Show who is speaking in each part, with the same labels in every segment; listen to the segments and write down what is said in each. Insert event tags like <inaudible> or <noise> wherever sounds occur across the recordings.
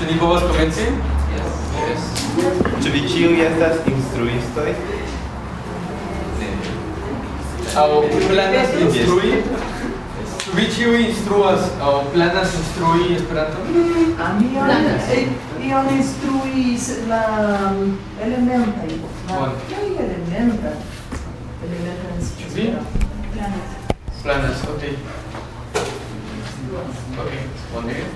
Speaker 1: Ĉu ni povas komenci? Yes.
Speaker 2: Yes.
Speaker 3: Ĉu vi ĉiuj estas instruistoi? Ne.
Speaker 1: Aŭ planas instrui? Ĉu vi ĉiuj instruas aŭ planas instrui Esperanton? Ne,
Speaker 4: mi planas. Ion instruis la um, elementoj. Bon. Kaj elementa? Elementa instruis. Ĉu vi? Planas.
Speaker 1: Planas, okej. Okej, bonege.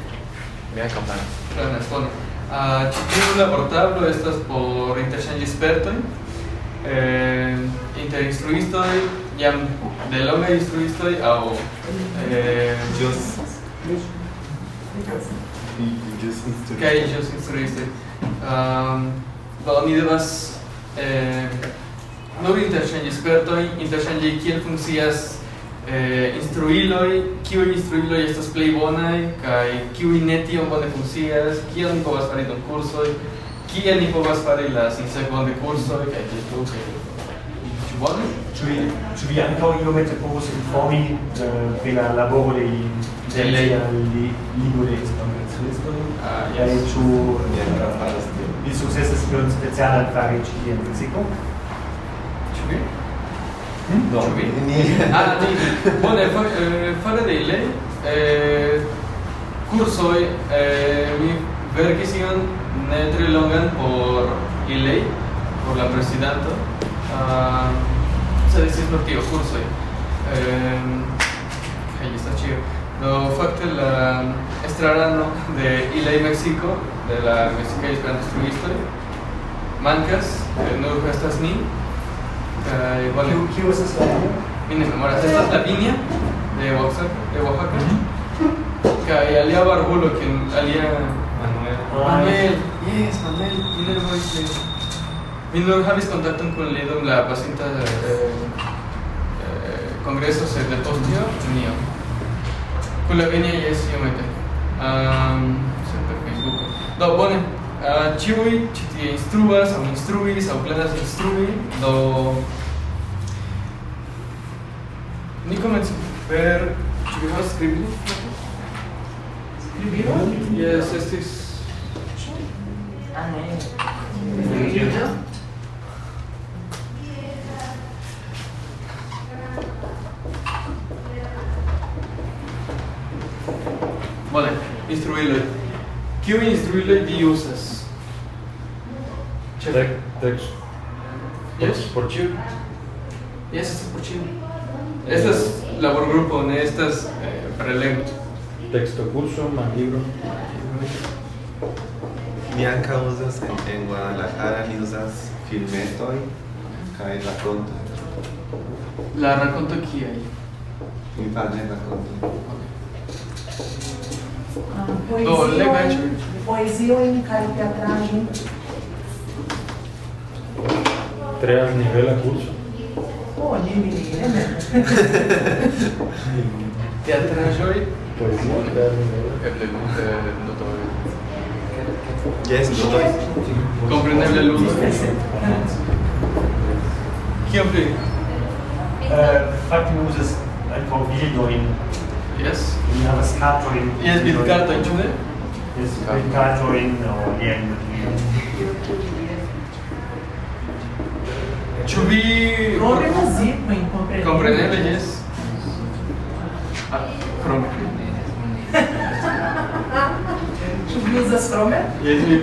Speaker 2: Mi akompanas.
Speaker 1: Lernas bone. Ah, uh, tiu la portablo estas por interŝanĝi spertoj. Eh, inter instruistoj jam de longa instruistoj aŭ eh
Speaker 4: jos
Speaker 3: Kaj jos
Speaker 1: instruistoj. Ehm, do ni devas eh nur interŝanĝi spertoj, interŝanĝi kiel funkcias eh, instruiloi, kiu instruiloi estas plei bonai, kai kiu ne tiom bone funcias, kia ni povas fari don cursoi, kia ni povas fari la sinsegon de cursoi, kai kia tu, kai tu. Bone? Ci,
Speaker 5: ci vi anto io mette povos informi uh, eh, per la De dei gelei alli libure di spangazionisto. Ah, yes. E ciù... Vi successo si per un speciale al fare ci tiene il ciclo?
Speaker 1: Ci
Speaker 5: no <laughs>
Speaker 3: ah,
Speaker 1: bueno bueno fa, eh, fare de eh, curso eh, mi vergisión netre longan por ilei, por la presidenta. se dice por ti curso. hoy eh, ahí está chido. Lo facte la estrarano de ilei México, de la Mexica Hispana Mankas, mancas eh, no estas ni. Uh, igual. ¿Qué, qué
Speaker 5: línea
Speaker 1: Mini memoras. Esta es la línea de Oaxaca, de Oaxaca. Que alía Barbulo, quien alía Manuel. Manuel, yes, Manuel. Mira muy bien. Minor habéis contacto con Lidum la pasita de eh, eh, congresos de postio mío. Con la viña y es yo mete. Um, Facebook. Do, pone. Ciui, ah, citi instruas, au instruis, o planas instrui, do... Ni komencu per... Ĉu vi havas ¿sí?
Speaker 4: Sí, Jes,
Speaker 1: estis...
Speaker 6: Ah, ne.
Speaker 4: ¿Qué?
Speaker 1: Vale, Check. Dex. Yes. Por, por Yes, es por chile, Esta es labor grupo, ¿no? esta es eh,
Speaker 7: Texto curso, más libro.
Speaker 3: Bianca usas en, en Guadalajara, y usas filmeto y cae la conta.
Speaker 1: La raconto aquí ahí.
Speaker 3: Mi padre la conta.
Speaker 4: Okay. Ah, poesia, no, poesia
Speaker 7: treba nivela curso. O,
Speaker 4: oh, ni mi nivela. <laughs>
Speaker 1: ¿Te atrasó hoy? Pues sí, tres niveles. Que pregunte el doctor.
Speaker 3: Eh, yes, doctor.
Speaker 1: Comprendible el uso. Siempre.
Speaker 8: Uh,
Speaker 5: Fatima uses ein Mobildoin.
Speaker 1: Yes. We
Speaker 5: have a scattering. Yes, with Cartoon,
Speaker 1: Yes,
Speaker 5: with Cartoon or Yen.
Speaker 1: Yo vi... No, no, no, sí,
Speaker 4: me incomprendí. ¿Comprendí, vi
Speaker 1: Ah, Frome.
Speaker 4: ¿Tú usas Frome? Y es mi...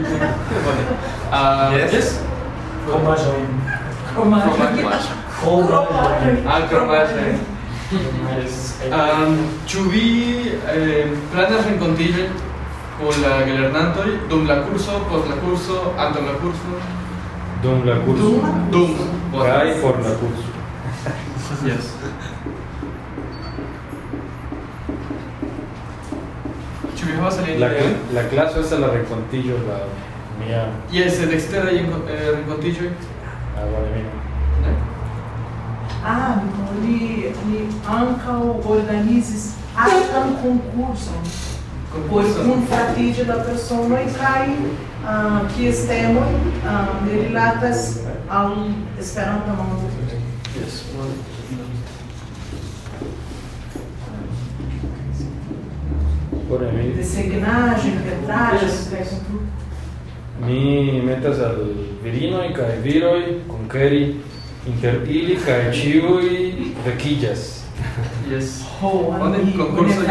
Speaker 1: Ah, ¿Yes? Comajo.
Speaker 4: Comajo. Comajo. Ah, Comajo.
Speaker 9: Yes. Ehm, um,
Speaker 1: tuve eh planes de contigo con la Gelernanto dum la curso, post la curso, ando la curso.
Speaker 7: Dum la curso. Dum,
Speaker 4: Guy Fornacus.
Speaker 1: yes. Chubijaba salía la, cl
Speaker 7: la clase esa la Rencontillo, la mía.
Speaker 1: Y ese Dexter este ahí en eh, Rencontillo.
Speaker 7: Ah, vale, mira.
Speaker 4: ¿Eh? Ah, li, li ankaŭ organizis concurso.
Speaker 1: concurson por kunfatiĝi
Speaker 4: da personoj kaj uh, ah, kies temoj uh, ah, rilatas Um is Yes,
Speaker 1: one.
Speaker 7: Por aí. De
Speaker 4: tu.
Speaker 7: Mi metas al virino e cai viroi conqueri inter ili cae e chivo e vaquillas.
Speaker 1: Yes. Oh, on concurso de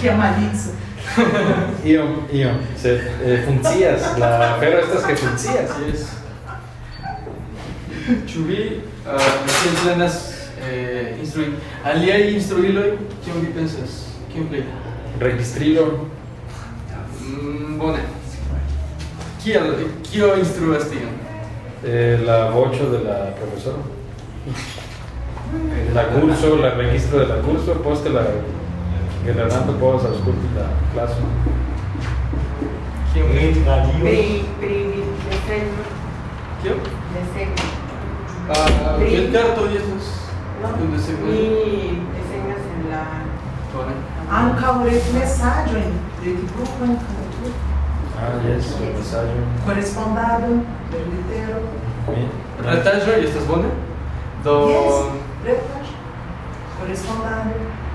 Speaker 4: Chiamalitza.
Speaker 7: Io, <laughs> io. Se, eh, Funciona. pero la estas que funciona.
Speaker 1: Yes. Ĉu las uh, planas eh, instruirlo, aliaj piensas? ¿Qué vi pensas? Kion registrarlo
Speaker 7: Registrilo.
Speaker 1: Mm, bone.
Speaker 7: Eh, la ocho de la profesora. La curso, la registro de la curso, poste la Renata Bosa, ascolta classe.
Speaker 1: Chiunque
Speaker 5: per,
Speaker 10: per que né? Que
Speaker 1: Chiu?
Speaker 10: Decennio.
Speaker 1: Ah, il carto Jesus. No, mi
Speaker 10: insegnas en la... Anca
Speaker 4: oret messaggio que grupo in né? canto.
Speaker 7: Ah, ah, yes, messaggio.
Speaker 4: Correspondado, per litero.
Speaker 7: Retaggio,
Speaker 1: estas bone? Do... Yes,
Speaker 4: retaggio. Correspondado.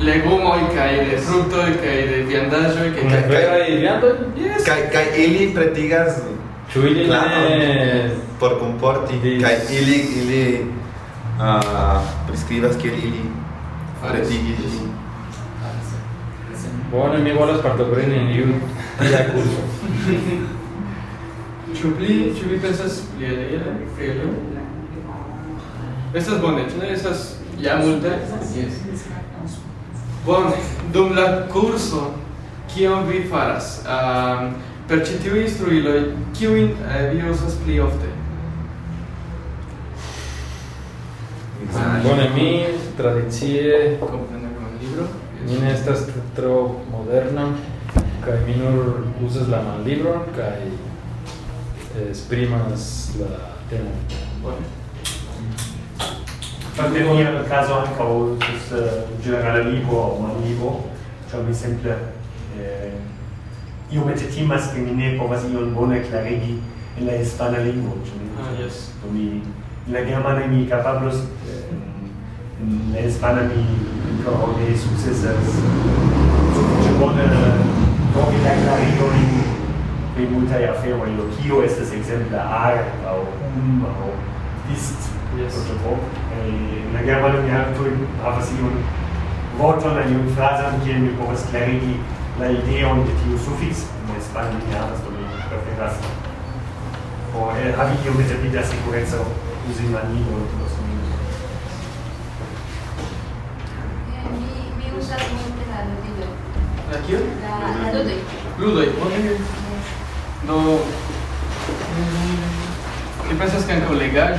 Speaker 1: legumo e kai de fruto e kai de viandajo e kai kai
Speaker 7: kai viando yes
Speaker 1: kai kai
Speaker 3: ili pretigas
Speaker 7: chuili ne
Speaker 3: por comporti kai ili ili uh, prescribas que ili pretigis yes.
Speaker 7: Bueno, mi volas parto por en el día curso.
Speaker 10: Chupli, <laughs> chupli pensas pli a leer, frío.
Speaker 1: Estas bonitas, ¿no? Estas ya multas. Yes. Bon, dum la curso, kion vi faras? Um, per ci tiu instruilo, kiuin eh, vi osas pli ofte?
Speaker 11: Bona
Speaker 1: mi,
Speaker 7: tradizie,
Speaker 1: mi ne
Speaker 7: estas tro moderna, kai mi nur usas la man libro, kai eh, esprimas la tema.
Speaker 1: Bona.
Speaker 5: Fatemi il caso anche o uh, eh, generale libo o un libo, cioè mi sembra eh, io metto timas che mi ne può quasi un buon clarigi in la hispana lingua, cioè ah, yes. mi, in la germana eh, eh, mi capablo in la hispana mi ancora dei successi ci vuole trovi la clarigi in, in, in molte affari, o chi io è esempio a o um, o dist Yes. bin jetzt unter la Na gerne, weil ich mir halt tue, aber sie und Worte und eine Frage haben, die mir kurz klären, die eine Idee und die Tio Sufix in der Spanien in der Hand ist, wo ich mich öffnen lasse. Und er habe la hier mit der Bieter Sekurenz auch in diesem Mann nie gewohnt,
Speaker 1: was que han colegado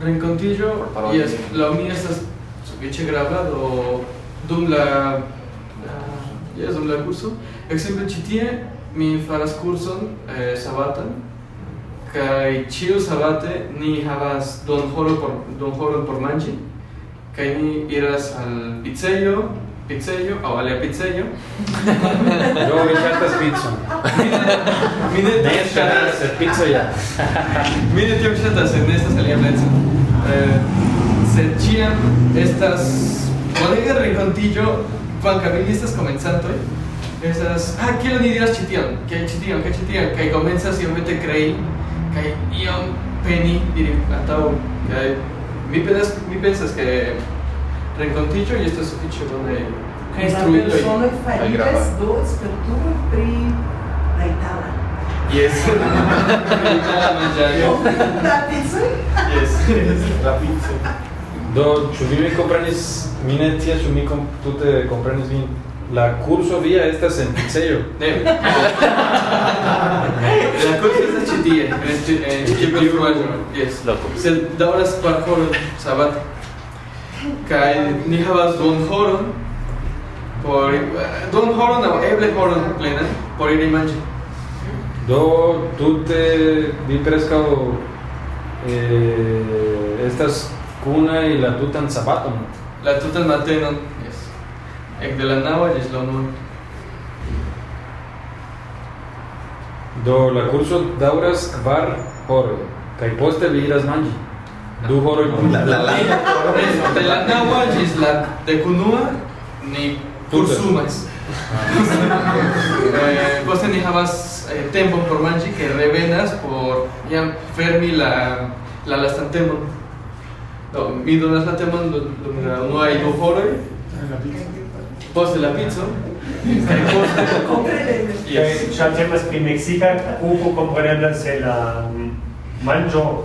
Speaker 1: Rencontillo y es, la mía es su pinche grabado dum la ya es la curso ejemplo chitie mi faras curson eh, sabatan kai chiu sabate ni havas don joro por don horo por manji que ni iras al pizzello Pizzello, o vale Pizzello.
Speaker 7: Yo me carta es pizzo.
Speaker 1: 10 el Pizzo
Speaker 7: ya.
Speaker 1: Mine tio Shatas en estas alianzas. Eh, se chían estas bodegas rincontillo, Juan ¿estás comenzando. ¿eh? Esas, ah, ¿qué lo dirás chitión? ¿Qué chitión? ¿Qué chitión? Que comienza te creí que ion penny diría atau que mi piensas, mi pensas que renkontiĝo ĝi estas sufiĉe bone kaj instruita kaj grava. Kaj la personoj fariĝas
Speaker 4: do spertulo pri la itala.
Speaker 1: Yes. La manĝaĵo.
Speaker 4: La pizzo.
Speaker 1: Yes.
Speaker 12: La pizza.
Speaker 7: Do, ĉu vi mi komprenis? Mi ne scias, ĉu mi tute komprenis vin. La curso via esta en pizzeo.
Speaker 1: La curso es ĉi tie, en ĉi tiu Yes. Se daŭras por horo sabate. Kai nihabas Don Horon, por Don o Eble plena, por ir
Speaker 7: Do, tú te vi prescado eh, estas cuna y la tutan zapato.
Speaker 1: La tutan matenon, yes. Ek de la nava y es la
Speaker 7: Do la curso dauras kvar horo, kai poste vi iras Duhoro y La, la, la,
Speaker 3: de la náhuatl
Speaker 1: es la kunua ni cursumas. <laughs> Eh, vos ni habas eh, tempo por manchi que revenas por ya fermi la la lastantemo. No, mi donas la donde no hay duhoro. Vos la pizza.
Speaker 4: Y eh,
Speaker 5: ya temas pri mexica, cuco comprendas la mm, manjo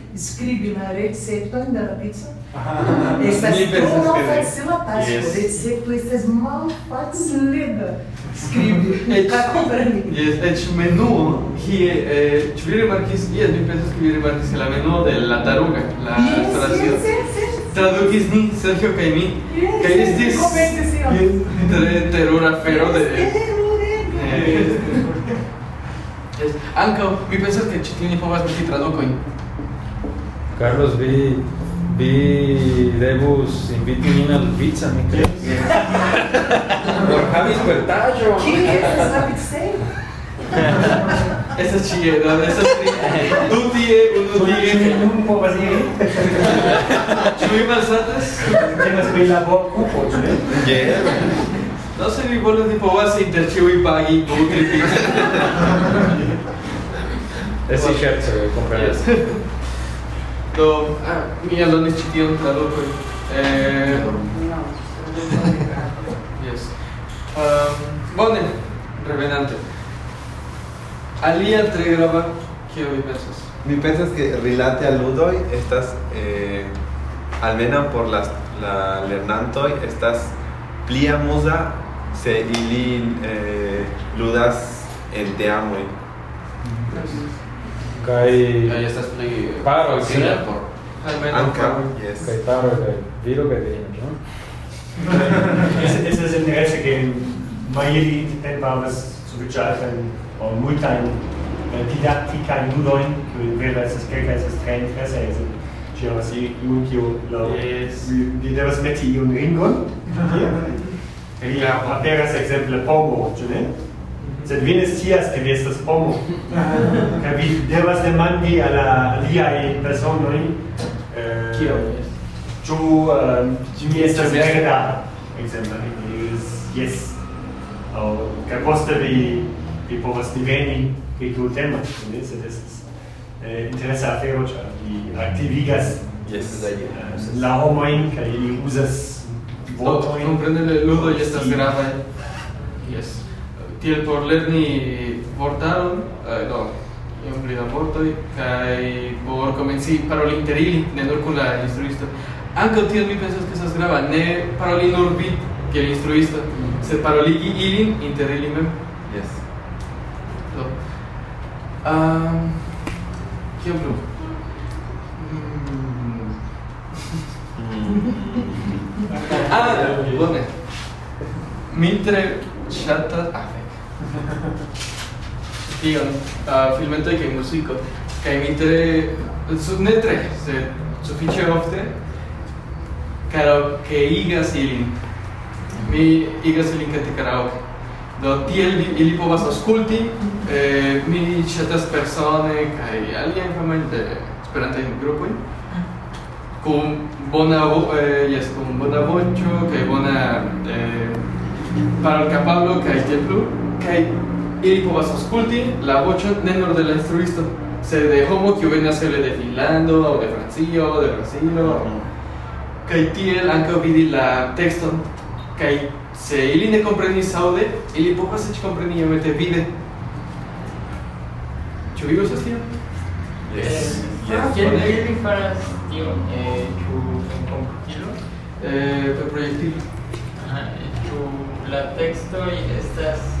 Speaker 4: scrivi una recetta in della pizza.
Speaker 12: Ah,
Speaker 4: esta es libre tu no fais la pasta, yes. de ser tu esta mal fais libre. Scribi, está comprando.
Speaker 1: Yes, et menú, y eh, tu vi remarquis, y es mi pensas que <laughs> eh, vi remarquis que la menú de la taruga, la yes,
Speaker 4: Traduquis
Speaker 1: ni Sergio Caimí, que es yes, dis...
Speaker 12: tre
Speaker 1: terror afero de... Yes, mi pensas que chitini pobas mi traduco, y
Speaker 7: Carlos, vi, vi Debus Inviting in al Pizza, ¿me crees? Por Javi Bertallo. ¿Qué es esa
Speaker 4: pizza?
Speaker 1: Esa es chile, no, esa es Tú tie, tú tie. Un poco así. Chuy Malsatas.
Speaker 5: Tienes que ir a cupo,
Speaker 3: Yeah.
Speaker 1: No sé, mi bolo tipo vas inter Chuy Pagui, Putri Pizza.
Speaker 7: Es cierto, compañeros
Speaker 1: do... A, minha aluna estudiante da Lupe. É... yes. Um, bone, revenante. Alia tregrava que hoy pensas.
Speaker 3: Mi pensas que rilate eh, al ludoi estas eh, almena por las la lernantoi estas plia Musa se ili eh, ludas el te amo.
Speaker 1: Gracias.
Speaker 2: kai kai estas pli paro si ne almeno
Speaker 1: anka
Speaker 3: yes kai
Speaker 7: paro kai viro kai virino
Speaker 5: no es es es el negocio que mayeri ten pavas su vichaje en o multain eh, didactica in ludoin que vera es es que es es tre interesse es che ho si lo di devas metti un ringon e ja aperas exemple pogo tu ne sed vi ne scias ke vi estas homo <laughs> kaj vi devas demandi al la aliaj personoj eh, kio ĉu eh, ĉu mi estas verda ekzemple mi diris jes kaj poste vi vi povas diveni ke tiu temo sed estas eh, interesa afero ĉar vi aktivigas la homo in kai uzas voto in prendere ludo gesta grave.
Speaker 1: Yes tiel por lerni vortaron, eh, do, iom pli da vortoi, kai por comenci paroli inter ili, ne nur con la instruisto. tiel mi pensas que esas grava, ne paroli nur bit, que el instruisto, mm -hmm. se paroli ili, inter ili mem.
Speaker 3: Yes.
Speaker 1: Do. Um, Kiam
Speaker 3: Mmm.
Speaker 12: <laughs> ah, bueno.
Speaker 1: Mientras chata, ah, a Fion, <laughs> a filmento de que hay músico, mi tre... ne tre, se suficie ofte, caro che igas ilin. Mi igas ilin el karaoke. Do ti ili di, el ipo vas osculti, mi chetas persone, que hay alguien que me ente, esperante con bona voce, yes, con bona voce, que bona... Para el capablo, que hay kai ili povas aŭskulti la voĉon ne de la instruisto se de homo kiu venas eble de Finlando, o de Francio o de Brazilo que kai tiel ankaŭ vidi la tekston kai se ili ne komprenis saude, ili povas eĉ kompreni iomete vide ĉu vi uzas tion?
Speaker 3: Yes. Eh, yes. Yes. Yes.
Speaker 6: Yes. Yes. Yes. Yes.
Speaker 1: Yes. Yes.
Speaker 6: Yes. la Yes. Yes. Yes.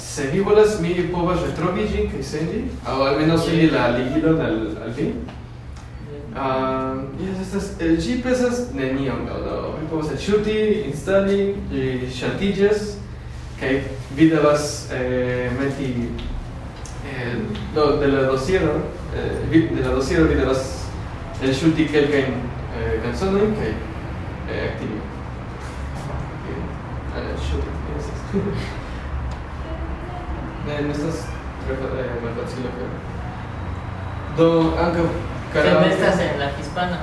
Speaker 1: Se vi volas, mi povas retrovi ĝin kaj sendi, aŭ almenaŭ sendi la ligilon al al vi. Uh, ah, yes, estas ĝi pesas nenion, do vi povas aĉuti, instali, ĝi ŝatiĝas, kaj vi devas eh, meti eh, de la dosiero, eh, vi, de la dosiero vi devas aĉuti eh, kelkajn eh, kanzonojn kaj eh, aktivi. Okay. Uh, <laughs> de nuestras eh, Do, aunque no estás
Speaker 6: en la hispana,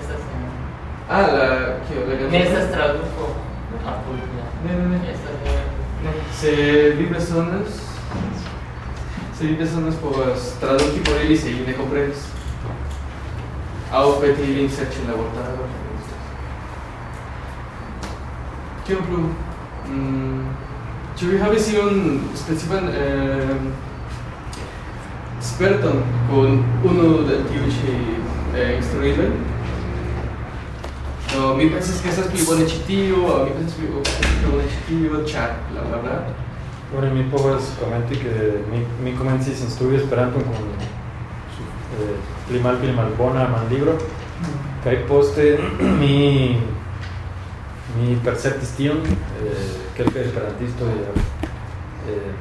Speaker 6: estás en.
Speaker 1: Ah, la. que La canción. Estas
Speaker 6: tradujo a Pulvia. No, no, no.
Speaker 1: Se vive zonas. Se vive zonas pues traduci por él y se viene con breves. A OPT Link Section Laboratorio. ¿Qué un we have seen este principal eh Spartan con uno del tío de streamer. Yo me pensé que esas que vuele chitivo, yo me pensé que por la stream o el bla bla bla.
Speaker 7: Bueno, mi puedo comentar que mi mi comencé sin subir Spartan con eh criminal criminal bona mandilgro. Que mm. hay poste <clears throat> mi mi perspective tion eh creo que esperantisto eh,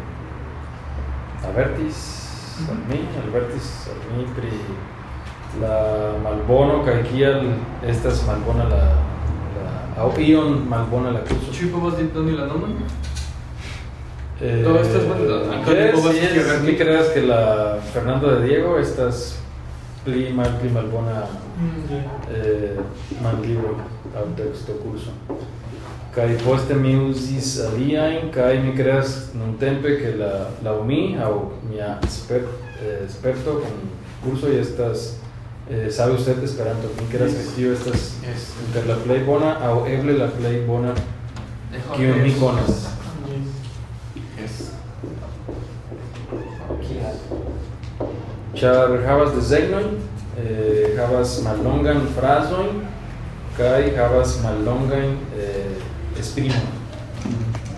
Speaker 7: avertis eh, albertis a la malbono esta es malbona la la ah, ion malbona la
Speaker 1: dónde la
Speaker 7: eh, Todo mi que la Fernando de Diego estas pli mal malbona mm, eh, al texto curso kai poste mi uzis aliajn kaj mi kreas nuntempe ke la laŭ mi aŭ mia eh, experto experto sperto kun y estas eh, sabe usted Esperanto mi kreas yes. ke tio estas entre inter la plej bona aŭ eble la plej bona
Speaker 1: kiun mi
Speaker 7: konas ĉar havas desegnojn eh, havas mallongajn frazojn kaj havas mallongajn eh, es primo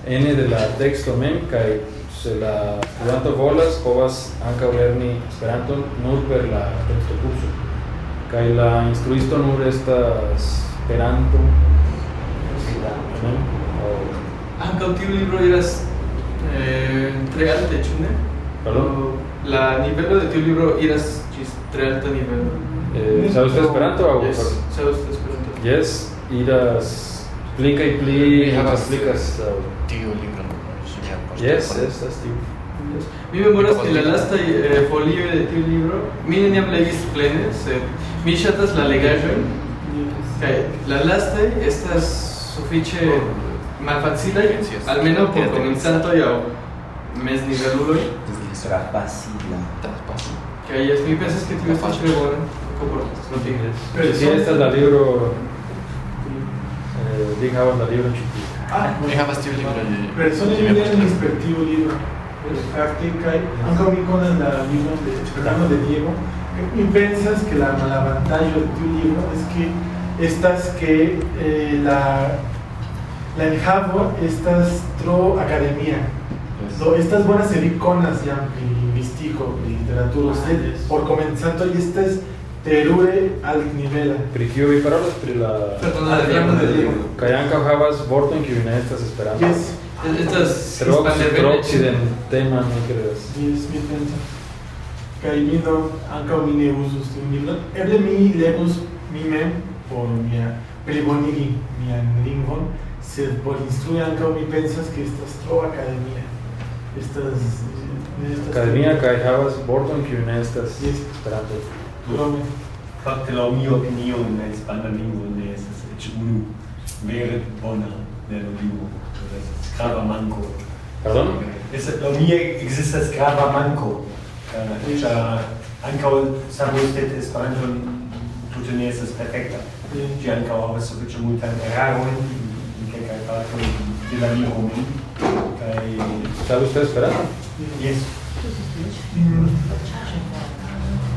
Speaker 7: N de la texto mem, kai se la studento bolas povas ankaŭ lerni Esperanton nur per la texto curso, kai la instruisto nur estas Esperanto.
Speaker 1: Anca ah, tiu libro iras eh, tre alte, ĉu ne? La nivelo de tiu libro iras ĝis tre alta nivelo.
Speaker 12: Eh, ¿Sabes Esperanto?
Speaker 7: Yes, sabes
Speaker 1: Esperanto.
Speaker 7: Yes, iras Blink y play have a flickers.
Speaker 2: Tío, Lincoln. Yes, yes, that's Tío.
Speaker 12: Yes.
Speaker 1: Mi memoria es que la lasta eh, folio de tu libro, mi niña legis plene, sed mi es la legaĵojn
Speaker 12: kaj
Speaker 1: la lastaj estas fácil al menos por komencantoj aŭ mezniveluloj.
Speaker 11: Trapasila.
Speaker 1: que ahí es mi pensas que tiu fácil de bona, no tienes
Speaker 12: Pero si es la
Speaker 7: libro Ah, dejaba la libro in Ah,
Speaker 12: they have a libro. But suddenly there libro. Artica, un con el mismo de, perdón, de Diego. ¿Y piensas que la, la de tu libro es que estas que eh, la la enjavo estas tro academia.
Speaker 2: So,
Speaker 12: pues. estas buenas ser iconas ya, misticos de literatura, ah, por comenzando, y estas Terure altnivela.
Speaker 7: Pritio vi parolas pri la... Perdona. de Dio. Kaj ankaŭ havas vorton, kiu ne estas Esperanto. Yes.
Speaker 12: Estas
Speaker 7: tema, mi kredas.
Speaker 12: Yes, mi pensas. Kaj mi do mi ne uzus tiun mi legus mi mem por mi plibonigi Mi lingvon, sed por instrui ankaŭ mi pensas que estas tro academia. Estas... Academia.
Speaker 7: kaj havas Borton que ne estas Esperanto.
Speaker 12: Dorme
Speaker 5: fatte la mia opinione in spagnolo hispana in ne e ci uno vero bona, nel libro che scava manco
Speaker 7: Pardon
Speaker 5: e se la mia esiste scava manco e eh, c'ha anche un sabato ne spagnolo e in inglese tutto in inglese perfetto che anche ho avuto eh, in di la mia opinione che
Speaker 7: sta lo
Speaker 12: yes mm.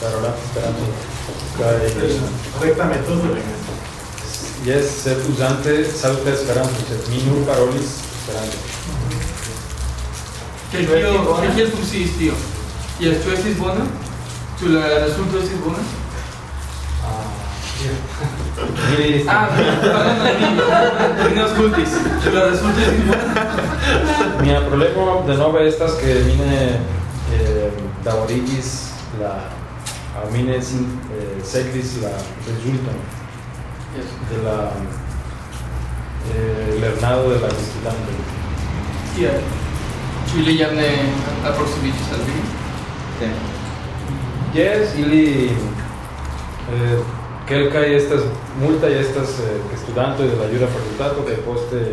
Speaker 7: Carola Esperanto.
Speaker 12: Recta metodo
Speaker 7: Yes, sed uzante saluta Esperanto, sed mi nur parolis Esperanto.
Speaker 1: qué tio, ke tio y Yes, ĉu estis bona? Ĉu la rezulto estis bona?
Speaker 9: Ah,
Speaker 1: mi aŭskultis. ¿tú la buena? Ah, <laughs>
Speaker 7: ah, mi problema de no ver estas que mi ne eh, la a mine eh, secris la rezulton de la eh, lernado de la consultante.
Speaker 1: Yeah. Ili jam ne aproksimiĝis al vi?
Speaker 7: Yes, ili eh, kelkaj estas multaj estas eh, studantoj de la jura fakultato kaj poste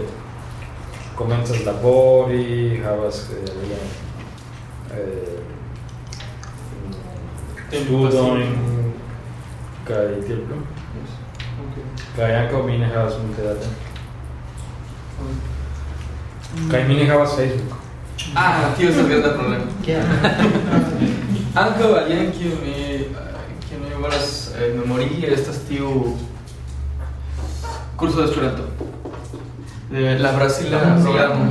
Speaker 7: komencas labori, havas eh, eh, Udon, en je teplo. Kaj ankaŭ mi ne havas multe da tempo. Kaj mi ne es Facebook.
Speaker 1: Ah, tio estas la problemo. <laughs> Ankaŭ alian kiu mi me mi volas eh, memorigi estas tío curso de Esperanto. De la Brasila programo.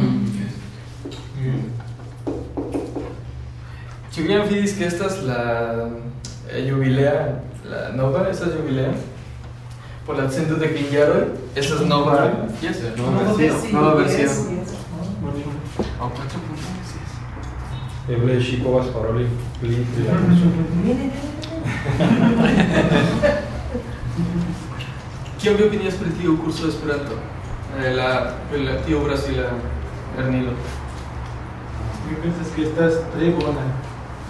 Speaker 1: Ĉu vi que estas la jubilea, eh, la nova, esa jubilea, acento de Kinjaroj, esa es nova, yes, nova versión, nova versión.
Speaker 2: A oh, cuatro puntos, yes.
Speaker 7: Eble Shikovas paroli, plin,
Speaker 1: Chiam vi opinias curso Esperanto? Eh, el activo tío Brasila Ernilo.
Speaker 12: ¿Qué piensas que estás tres buenas?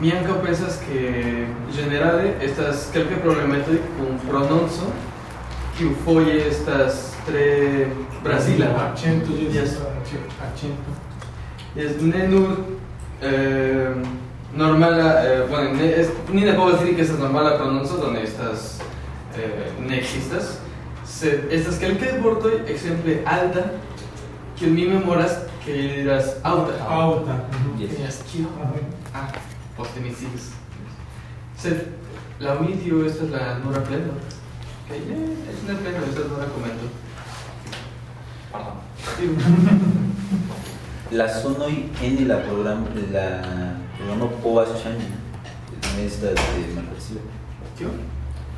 Speaker 1: Mianca pensas que generale estas que problemático con pronuncio que fue estas tres Brasil, Acento de yes.
Speaker 12: acento.
Speaker 1: Es ne nur eh, normala eh, bueno es, ni le puedo decir que estas normala pronuncio donde estas eh, ne existas sed estas que vortoj ejemplo alta que mi memoras que dirás auta auta
Speaker 12: yes, yes.
Speaker 1: yes. Ah optimistics. la mitio, esta es la no eh, es una pena esta es
Speaker 11: la <laughs> la sono y en la programa la programa esta de
Speaker 1: ¿Qué?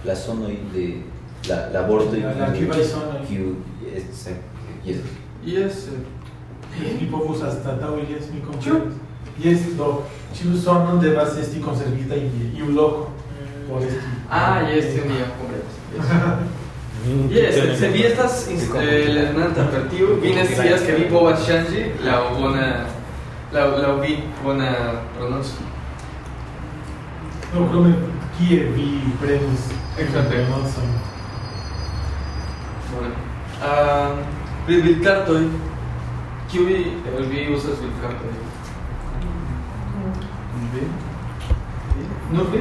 Speaker 11: La sono de la la bordo y que es eh, yes.
Speaker 1: Yes. Mi
Speaker 12: pues hasta yes mi compañero. Y Jest Chiusono devas esti conservita y un loco. Mm. Por esti. Ah, y este un
Speaker 1: día completo.
Speaker 7: Yes, <laughs> este, se vi estas
Speaker 1: este, el per tiu vi ne scias ke vi povas ŝanĝi la buena, la la vi buena prononco.
Speaker 12: No, me kie vi prenis ekzemple Bueno.
Speaker 1: Bone. Ah, pri bildkartoj que vi uzas bildkartojn? ¿No qué?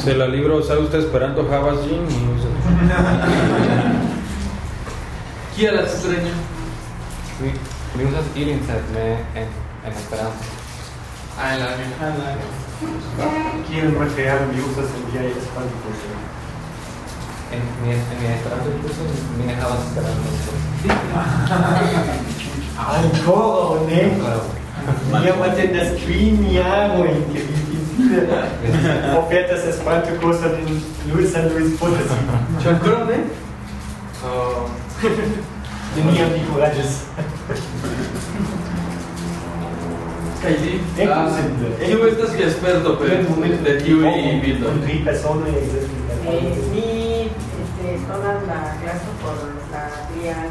Speaker 7: Se la libro, ¿sabe usted esperando Java Jim? <laughs>
Speaker 1: ¿quién la extraña?
Speaker 9: We usas eating en, en esperanza.
Speaker 1: Ah, en la
Speaker 12: misma.
Speaker 5: Quieren recrear mi usas el día y
Speaker 9: en mi, en mi esperanza incluso me dejaba
Speaker 12: esperando. <laughs>
Speaker 5: ¡Ay, todo, ¿eh?
Speaker 9: Minha bater
Speaker 5: das en güey, qué difícil. que <laughs> es de Luis San Luis Potosí. eh?
Speaker 1: no. Oh. <laughs> Eh, ah, pues, estas experto eh, de y persona
Speaker 5: personas eh, este,
Speaker 10: la por la tía.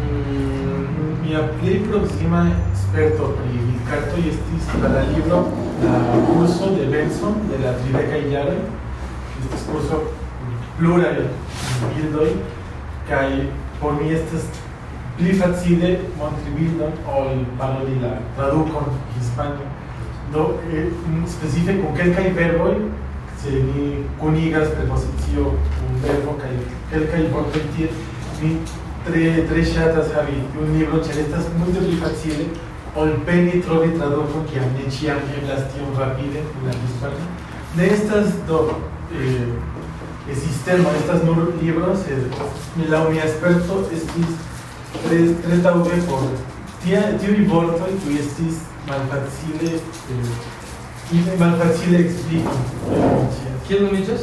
Speaker 1: Mm,
Speaker 12: mia plei proxima esperto pri vilcarto i estis tra la libro la curso de Benson de la trideca i llare estis curso plural bildoi cae por mi estes pli facile montri bildon o il palo di la traducon in Spagna do eh, mm, specife con quelcai verboi se ni conigas preposizio un verbo cae quelcai portentie mi tres chatas, shatas un libro ce estas multe pli facile ol que trovi tradukon kiam ne que las rapide en la misma. De estas dos, eh, sistemo estas nur libros eh, mi laŭ mia experto, estis tre tre taŭge por tia y este es estis malfacile eh, ¿Quién
Speaker 1: lo me nomiĝas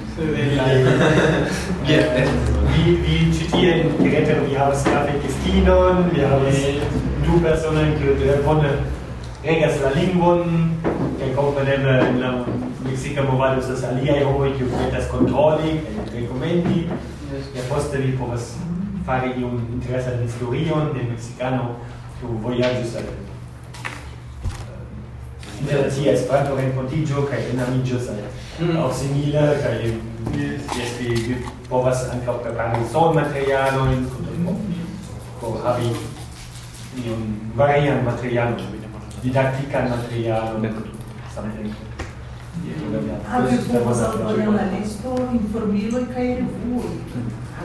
Speaker 5: Wie, wie zu dir in Geräte, wir haben es gerade in wir haben es du Personen, in der Wunde, in der Wunde, in der Wunde, in der in la Mexica movalus der Wunde, Ich sehe, dass wir uns das alle hier haben, die wir das Kontrolle und die Ich habe Interesse der Historie und der Mexikaner, die wir Tia esprato rencontigio, ca inamigio, ca mm. au simila, o esti, vi povas ancau preparami sol materialo, con habi varian materialo, didactican o Becum. Samente.
Speaker 1: Ie,
Speaker 5: vi povas albani analisto,
Speaker 4: informilo, ca e revu. Ha,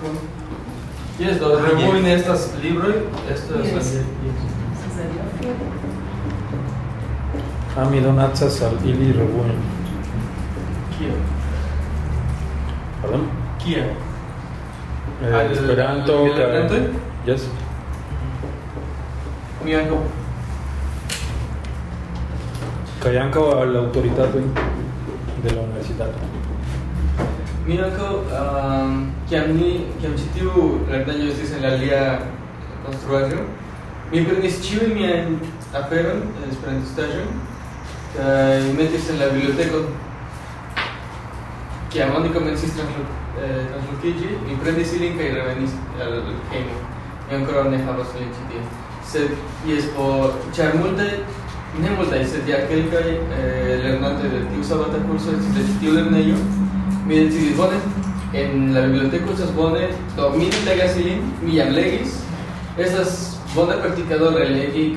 Speaker 1: una ha, ha, ha, ha, ha, ha, ha, ha, ha, ha,
Speaker 4: ha, ha,
Speaker 7: Amidonatza al Ili Rebuin.
Speaker 1: Kiev.
Speaker 7: ¿Perdón?
Speaker 1: Kiev.
Speaker 7: Eh, al, esperanto. ¿Al Esperanto? Yes.
Speaker 1: Mianco.
Speaker 7: Cayanco al la autoridad de la universidad.
Speaker 1: Mira, um, que a mí, que a mi sitio, la verdad, yo estoy en la aldea construación. Mi pernistiu y mi aferon, esperando estación. Eh, y metes en la biblioteca chiamando i comenzi translutigi, eh, imprendisi lin y revenis al hejmo. Mi ankoraŭ ne havas lin ĉi tie. y es por ĉar multaj ne multaj, es ja que eh, lernantoj de tiu sabata kurso estis de en ello. mi decidí, bueno, en la biblioteca estas bone, do mi ne legas mi jam esas estas bona praktikado relegi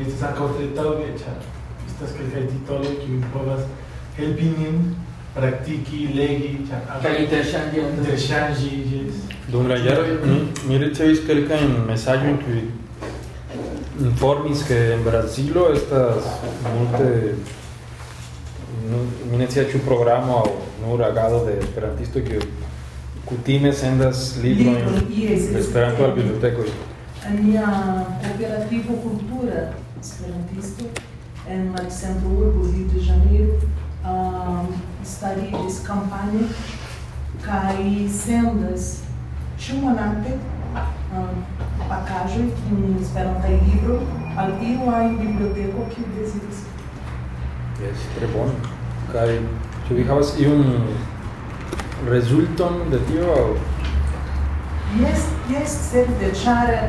Speaker 12: Este, saca outra talvecha, estas que hay todo que povas helpinin, practiki legi, kaj interŝanĝi,
Speaker 1: es
Speaker 12: jes.
Speaker 7: Dum la jaroj mi ricevis kelkajn mesajojn que informis que en Brasil estas multe mi ne hecho un programa o no uragado de esperantisto que kutime sendas librojn Esperanto al bibliotekoj.
Speaker 4: a minha cooperativa cultura esperantista em Luxemburgo, Rio de Janeiro, ah, estaria des campanha cai sendas chumanante ah, a pacaje em esperanta e livro al iu a biblioteca que desiris.
Speaker 7: yes, sempre bom. Cai tu vihavas e um resultado de tio ao
Speaker 4: Yes, yes, sed de chara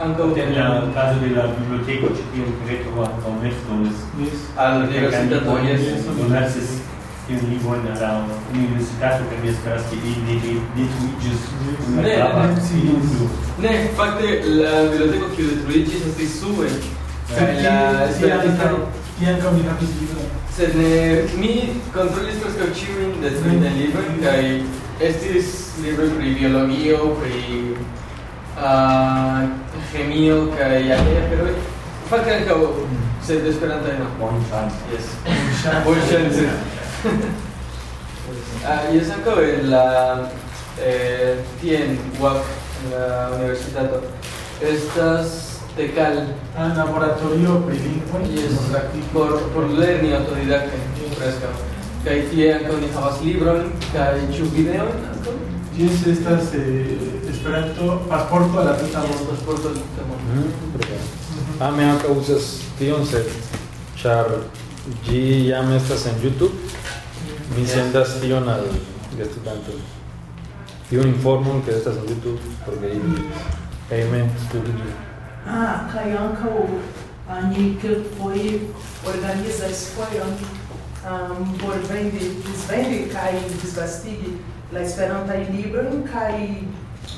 Speaker 1: Anche un tema
Speaker 5: caso della biblioteca ci viene un credito a Tomes, non è scusso, alla biblioteca di Tomes, è scusso, e un'università mi ha che vi dite di tu i ...ne, non
Speaker 1: ne, infatti la biblioteca che ho detto è tu i gesù e la biblioteca che
Speaker 12: ti ha di
Speaker 1: se ne mi controlli sto scarcivo in detto in del libro che è il libro per biologio per uh, gemido que hi havia, però fa que acabo. 749. Bon
Speaker 5: chance. Yes.
Speaker 1: Bon chance. uh, yo saco que la eh, Tien UAC, en la universidad. Estas Tecal.
Speaker 12: Ah, laboratorio bilingüe. Yes. Por, por learning
Speaker 1: autodidacta. Fresca. Que hay tía con hijas libron, que hay chu video.
Speaker 12: Yes, estas eh, Esperanto, pasporto a la pista,
Speaker 1: pasporto pista.
Speaker 7: Ah, me Ame anka uzas tion Char, G ya me estás en YouTube. Mi sendas tion al Y un informo que estás en YouTube porque Amen YouTube.
Speaker 4: Ah, kaj ankaŭ oni kelkfoje organizas fojon um, por vendi, disvendi pues cae disvastigi la Esperantaj libro cae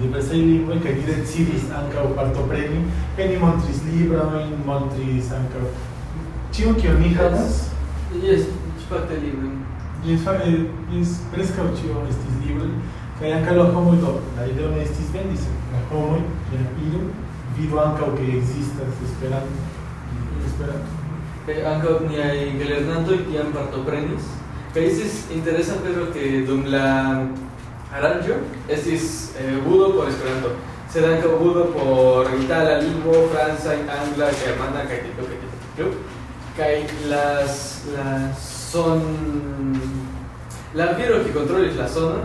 Speaker 12: Universei lingvoj kaj li decidis ankaŭ partopreni kaj ni montris librojn, montris ankaŭ mi havas. Jes,
Speaker 1: fakte librojn.
Speaker 12: Jes, jes preskaŭ ĉio estis libroj kaj ankaŭ la homoj do la ideo ne estis vendi, sed la homoj exista ankaŭ ke ekzistas Esperanto. Esperanto.
Speaker 1: Kaj ankaŭ niaj gelernantoj tiam partoprenis kaj estis interesa Pedro que dum la Aranjo, estis es eh Budo por Esperanto. sed dan que Budo por Itala, Limbo, Francia, Angla, Germana, Caitito, Caitito. Yo caí las la son la viro que controla la zona.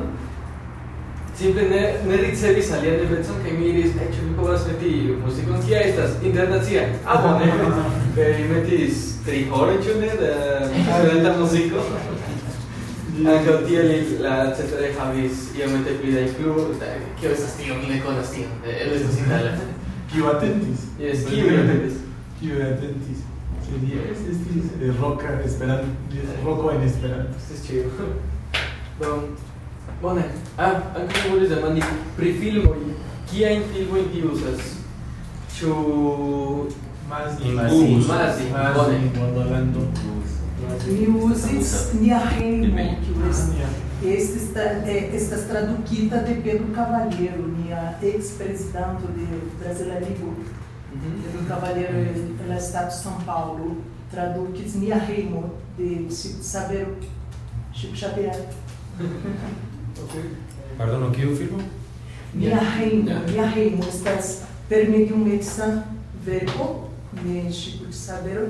Speaker 1: simple me me dice que salía de Benson que mi dice, "Eh, yo puedo hacer ti, pues si con Internacia." Ah, bueno. me dice, "Tri Orange de Benson <laughs> Musico."
Speaker 12: anche
Speaker 1: la cesta de Javis y metto qui el club qué
Speaker 12: ¿Qué attentis yes ¿Qué attentis ¿Qué de roca esperando roco en Es
Speaker 1: chido ah
Speaker 12: Más... Más...
Speaker 4: Miúzis Niarreimo, estas traduquita de Pedro Cavalheiro, minha ex-presidente do Brasil Amigo, uhum. Pedro Cavalheiro, pela Estado de São Paulo, traduquis Niarreimo, de Chico Saber, Chico Xavier.
Speaker 1: <laughs> Ok.
Speaker 7: Perdão, o que eu firmo?
Speaker 1: Nia
Speaker 4: Niarreimo, estas permitiam medicina verbo, de Chico Sabero,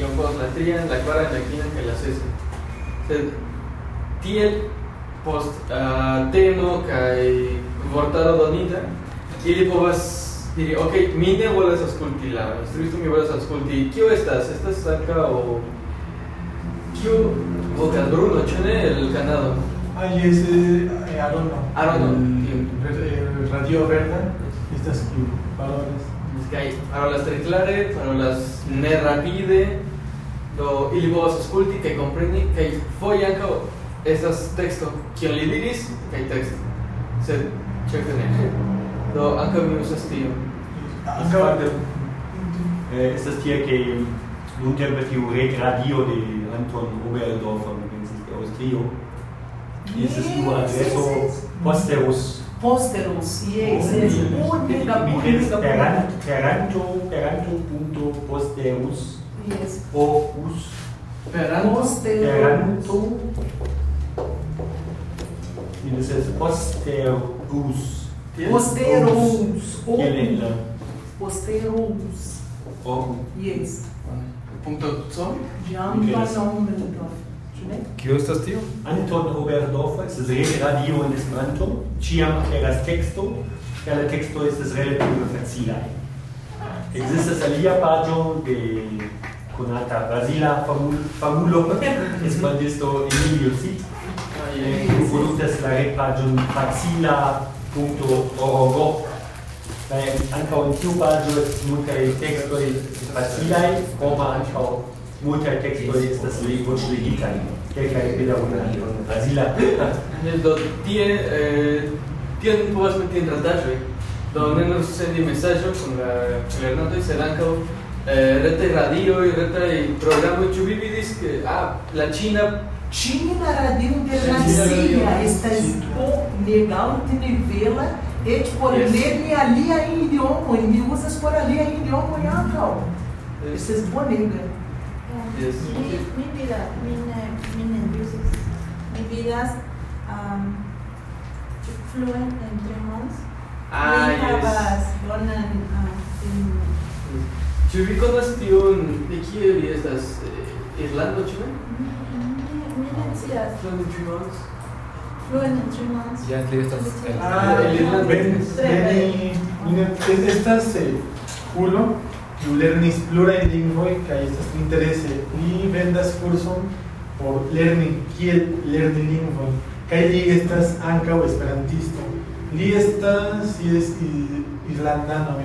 Speaker 1: guión con la estrella, la clara en la clínica y la cesa. Tiel post ah, teno kai vortaro donita, ili povas diri, ok, mi ne volas ascolti la instruisto, mi volas ascolti, kio estás? Estas anca o... ¿Qué? vokas Bruno, ĉu el Kanado?
Speaker 12: Ah, jes, eh, eh, Arono. Arono, Radio Verda, estas parolas.
Speaker 1: para las tre para las ne rapide, do ili vos esculti que comprendi que foi algo esas texto que li diris que hai Sed, se chefe do acá me os estilo
Speaker 12: acá
Speaker 4: de
Speaker 5: tie que un tempo tio de Anton Oberdorf en Venezuela os tio
Speaker 4: e esas posterus.
Speaker 5: Posterus,
Speaker 4: posteros posteros y es es un
Speaker 5: punto de la punto posterus,
Speaker 4: yes.
Speaker 5: opus
Speaker 1: operandus
Speaker 4: erantum
Speaker 5: in esse poster us poster us O
Speaker 4: poster us o
Speaker 5: oh.
Speaker 4: yes
Speaker 1: punto to
Speaker 4: jam va nom de to
Speaker 7: Que o estás tio?
Speaker 5: Anton Oberdorf, es es rede radio en Esperanto, ciam aperas texto, que la texto es es relativo facila. Existe esa lia pagio de conata Brasilia famulo e spandesto Emilio sì
Speaker 1: e il
Speaker 5: gruppo di facila.org Pagion Pazila punto Orogo e anche un tuo pagio è molto il testo di Pazila e come anche ho do
Speaker 1: tie tie non posso mettere in trattaggio non è un sendi messaggio con la Cilernato e Selancao eh, retaj radio, retaj programoj, ĉu vi vidis que ah, la China
Speaker 4: China Radio de Internacia, está legal de nivela e é de por ali ali é a idioma, e me usas por ali a é idioma e a ah, cal.
Speaker 1: Isso é
Speaker 4: bonega.
Speaker 13: Minha vida, mi nerviosos, mi vidas ah, um, fluent in three months.
Speaker 1: Ah, we yes. have a,
Speaker 13: one and, um,
Speaker 1: Czy wykonasz ty Irlanda o estas eh, Irlando, Fluent in three months.
Speaker 13: Fluent in three months. el ah, estas en
Speaker 12: eh, que ahí vendas curso por lerni kiel Que lingvojn estás estas o esperantisto. Li estas, es irlandano, me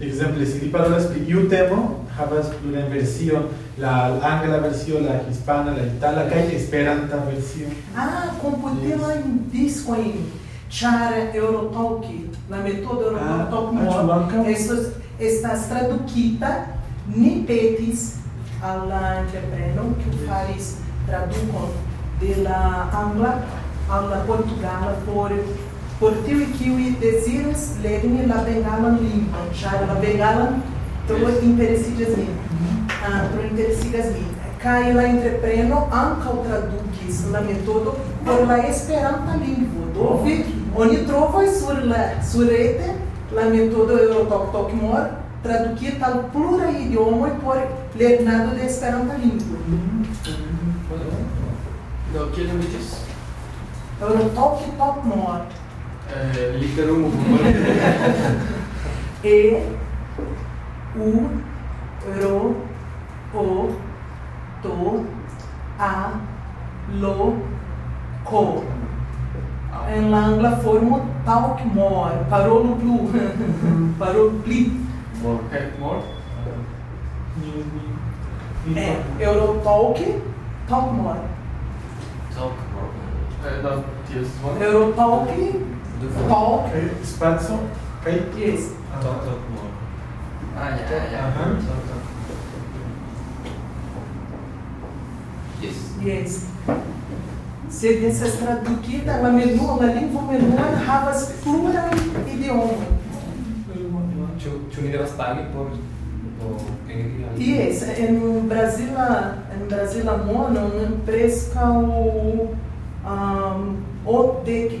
Speaker 12: exemple, si vi parolas pri iu temo, havas plurajn versión, la angla versio, la hispana, la itala kaj esperanta versio.
Speaker 4: Ah, komputilajn diskojn, ĉar Eurotalk, la metodo Eurotalk ah, estas estas tradukita, ni petis al la entrepreno kiu faris tradukon de la angla al la portugala por Portiu e kiwi desirus lerni la bengaman lingvon, ĉar la bengalan tro interesigas min, uh, tro interesigas min. Kaj la entrepreno ankaŭ oh. tradukis la metodo por la esperanta lingvo. Do vi oni trovas sur la surete la metodo Eurotalk-Talkmore tradukita plural idioma idiomoj por lernado de esperanta lingvo.
Speaker 1: Do kiel nomiĝis?
Speaker 4: Eurotalk-Talkmore.
Speaker 1: É, literumo <laughs>
Speaker 4: E, U, Ro, O, To, A, Lo, Co.
Speaker 1: Ah.
Speaker 4: En la formo talk more, no plu, parou pli. More,
Speaker 1: more.
Speaker 12: É, eh,
Speaker 4: Eurotalk, talk more.
Speaker 9: Talk more.
Speaker 1: Eh, Eurotalk,
Speaker 4: du Paul
Speaker 12: okay. spazio kai okay. yes
Speaker 9: ah
Speaker 6: ja ja ja dot
Speaker 9: yes
Speaker 4: yes se dessa traduzida la menu la lingua menu havas plura idioma
Speaker 9: tu tu ni devas pagi por Oh, okay. Yes,
Speaker 4: in Brasil, in Brasil a mono, um, presca o um, o de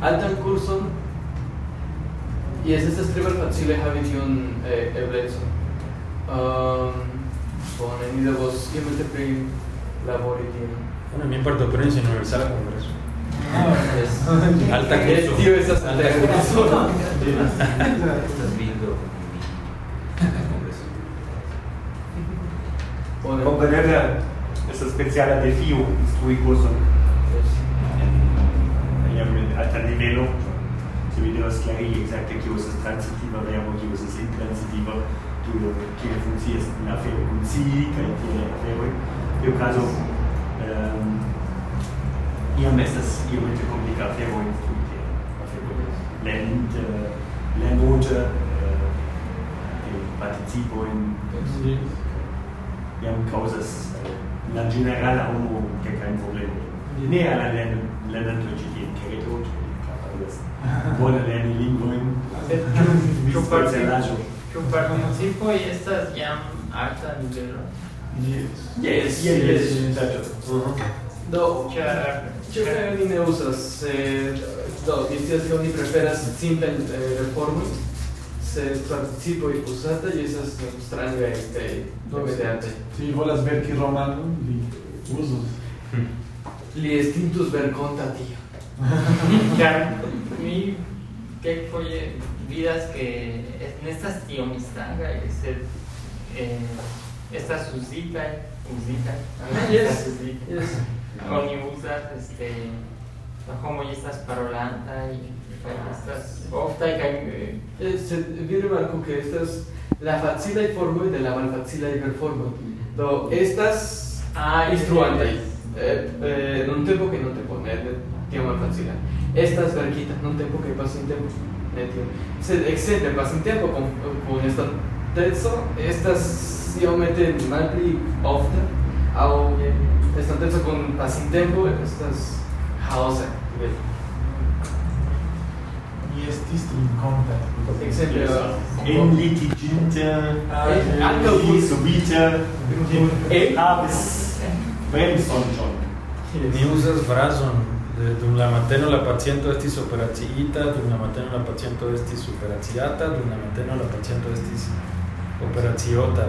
Speaker 1: Alta Altan curso. y es este streamer Fatsile Havidion eh, Ebletson. Um, con el de voz siempre prim laboritivo.
Speaker 7: Bueno, a mí me mi parte opinión universal al Congreso.
Speaker 12: Ah, es.
Speaker 7: Alta que tío esas alta curso.
Speaker 1: Estás
Speaker 11: viendo
Speaker 1: Congreso.
Speaker 5: Comprendere questa especial a Defio, il cui corso alter livello, se vi devo sclarire esatto chi usa transitiva verbo, chi usa intransitiva, tu lo che in funzioni sono una ferro con sì, che è caso, ehm, io messo, io metto complicato ferro in tutti, eh, eh, la ferro, lente, la voce, il participo in tutti, io causa, generale a uno che ha un problema, ne alla lente, nè dentro GDN, che è d'Otto, e, clara, ias... buona l'ani limboin, mis per seragio.
Speaker 6: — estas jam arta in
Speaker 12: Yes, yes, yes. — Yes, yes, yes. —
Speaker 5: Yes, yes,
Speaker 1: Do, che per me ne usas, se... do, iestias que oni preferas cimpen eh, reformus, se participoi pusatai esas strangae te... —
Speaker 12: Si volas verci romanum, li usus.
Speaker 9: <laughs>
Speaker 1: li estintus vergonta tío.
Speaker 6: claro, <laughs> mi que fue vidas que en estas tío se eh, estas susita, yes, susita. <laughs> usa este como estas parolanta y estas ofta y eh.
Speaker 1: Eh, se viene marco que estas la facila y y de la malfacila y performo, Do estas ah, instruantes. eh, eh non tempo che non te puoi mettere ti mal facile Estas verquita, non tempo che passo in tempo metti se excede passo in tempo con con esta terzo estas si in malpi ofte au eh, esta terzo con passo in tempo estas questa house e
Speaker 12: esti sti in conta esempio in
Speaker 5: litigante eh, anche subita e eh? habes
Speaker 7: usas brazón. De una De la mateno la paciente estis una dum la paciente la paciento estis operaciata, dum la paciente la paciento estis operaciota.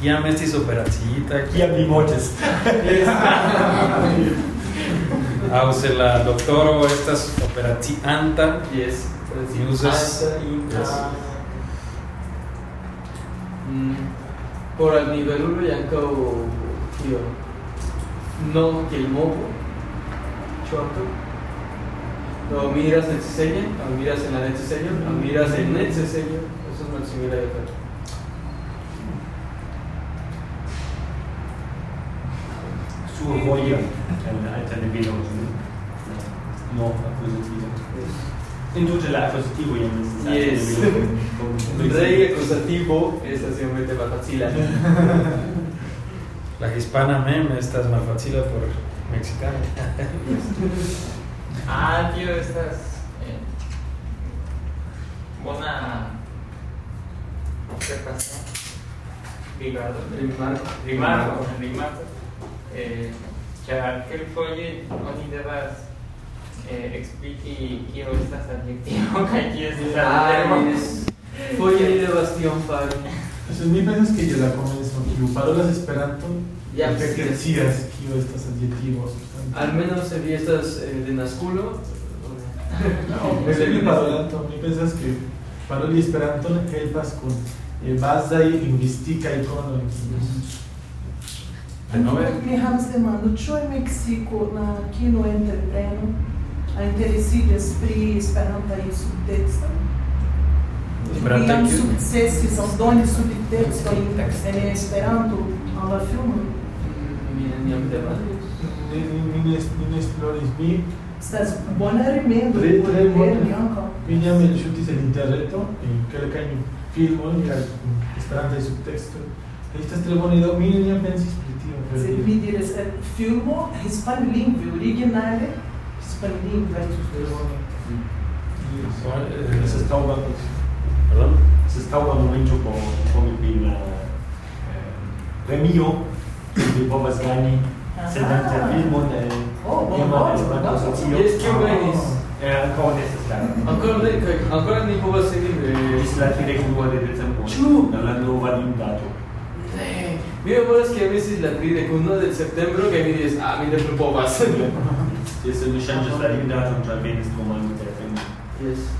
Speaker 7: Kiam estis operaciita? ¿Quién, mi moches? ¿A <laughs> usted la o estas operacianta, yes.
Speaker 1: es? ¿Usas? yes. Por el nivelulo ankaŭ tío no moco chuato. Lo miras en sello, lo ah, miras en la net sello, lo ah, miras en net sello, eso es maximila de otro.
Speaker 5: Su joya, no no, acusativo. En total acusativo y en el Rey
Speaker 1: acusativo es la siguiente batacila. <laughs>
Speaker 7: La hispana meme, estas malfacilas por mexicano. <laughs>
Speaker 6: ah, tío, estas. buena eh, ¿Qué pasa? Rimado. Rimado. Rimado. Eh, qué el folle oni devas eh, expliqui kio estas adjektivo kaj kio estas verbo.
Speaker 1: Folle de Bastión fari. <laughs>
Speaker 12: Pues mi es que yo la comí triunfadoras esperanto ja, pertenecidas quiero estos adjetivos al
Speaker 1: menos vi estas eh, de nasculo <laughs> no, pues el parolanto,
Speaker 12: mí pensas que paroli esperanto helpas kun eh, bazaj la konoj
Speaker 7: Denove?
Speaker 4: Mi havas demandon, ĉu en Meksiko la a interesiĝas pri Esperanta texto.
Speaker 7: Briljan
Speaker 4: sukcesi, aldoni subtekstoj in tekstene Esperanto al la filmo.
Speaker 1: Mi ne devas.
Speaker 12: Mi ne esploris mi. Estas
Speaker 4: bona remendo por lerni ankaŭ.
Speaker 12: Mi jam elŝutis el interreto kelkajn filmojn kaj Esperantaj subtekstoj. Estas tre bone do mi ne pensis pri tio. Se
Speaker 4: mi diris filmo hispanlingve originale hispanlingve versus Germane.
Speaker 12: Jes,
Speaker 7: estas
Speaker 5: taŭgatis.
Speaker 7: perdón,
Speaker 5: se stało momentu po, po mi bil e, premio di povas gani sedantan filmon de tema de eh, la asocio. Jes kiu gajnis? Ancora ne estas klare. Ancora ne kaj
Speaker 1: ancora ni povas sedi de setembro tridekdua
Speaker 5: de decembro. Ĉu la nova limdato?
Speaker 1: Ne. Mi memoras ke estis la tridekdua de septembro kaj mi diris, ah, mi ne povas.
Speaker 5: Jes, mi ŝanĝas la limdaton, ĉar venis tro malmulte da filmo.
Speaker 1: Jes.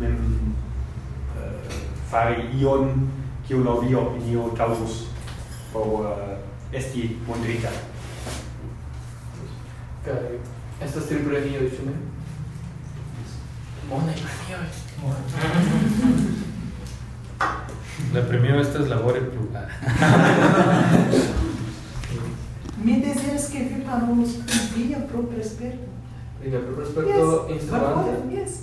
Speaker 5: mem eh, fare ion che uno vi opinio causus pro uh, eh, esti mondrica
Speaker 1: che sta stri pro mio dice me mona
Speaker 12: <laughs>
Speaker 7: la premio estas labore plural <laughs>
Speaker 4: mi deseas che vi parlo di mia propria esperienza
Speaker 1: Y la propia respecto instalante.
Speaker 4: Yes.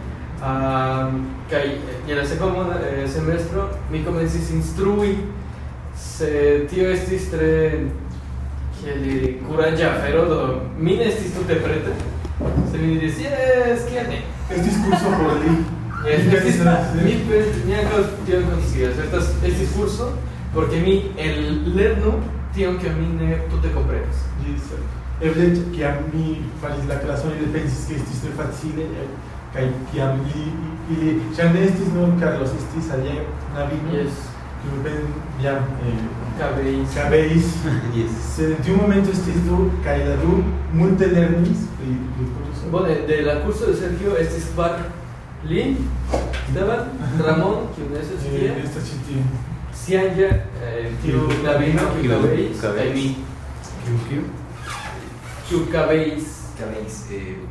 Speaker 1: ah que en el segundo eh, semestre mi comencé a instruir se tío este estre que le curaja pero no me necesito te prete se me dice es que ande es discurso
Speaker 12: por ti <laughs> es que es de mi pues
Speaker 1: tenía que tío conocía estas es discurso porque mi el lerno tío que a mí no tú te comprendes
Speaker 12: dice el que a mí falis la clase de defensa que estoy facile eh, y Kaitiamili, Shanestis no Carlos Estis ayer Navino, yes. veis? Biam, Cabeis, Cabeis, de un momento estis du, Kailadu, multe lernis,
Speaker 1: bueno de la curso de Sergio estis Park Lin, Esteban, Ramón kiun es tie,
Speaker 12: estas ĉi tie.
Speaker 1: Sianja, tío Navino, Cabeis, kaj mi.
Speaker 7: Kiu kiu?
Speaker 1: Kiu Cabeis?
Speaker 11: Cabeis, eh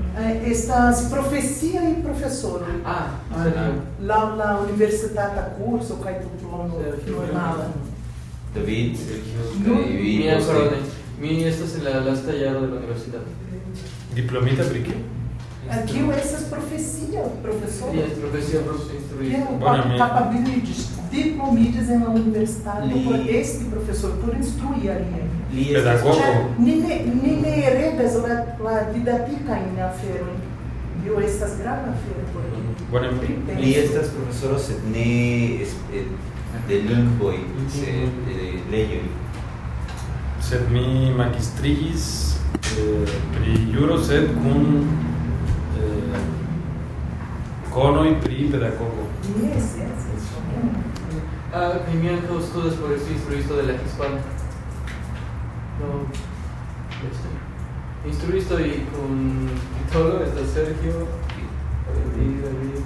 Speaker 4: Eh, estas profecía y profesor. Ah, lá la universidad da curso, cai tudo lá no jornal.
Speaker 11: David, no, mi, pues perdón,
Speaker 1: mi esta se la, la has de la universidad.
Speaker 7: ¿Diplomita por qué?
Speaker 4: Aquí, essa é profecia, profesor. Sim,
Speaker 1: profecia, profesor. Que é
Speaker 4: o capabilidade diplomídias em uma universidade Li... por este professor, por instruir ali.
Speaker 11: Li pedagogo?
Speaker 4: Nime heredas la didática em afero. Viu estas graves afero por aqui. Bueno, li estas
Speaker 11: profesoras ne de lingvoj, se lejoj.
Speaker 7: Sed mi magistrigis eh, pri juro, sed kun eh, konoj pri pedagogo.
Speaker 4: Yes, yes.
Speaker 1: a todos por for Exist Instruisto de la Hispana. No, este. Instruisto y con es está Sergio y David.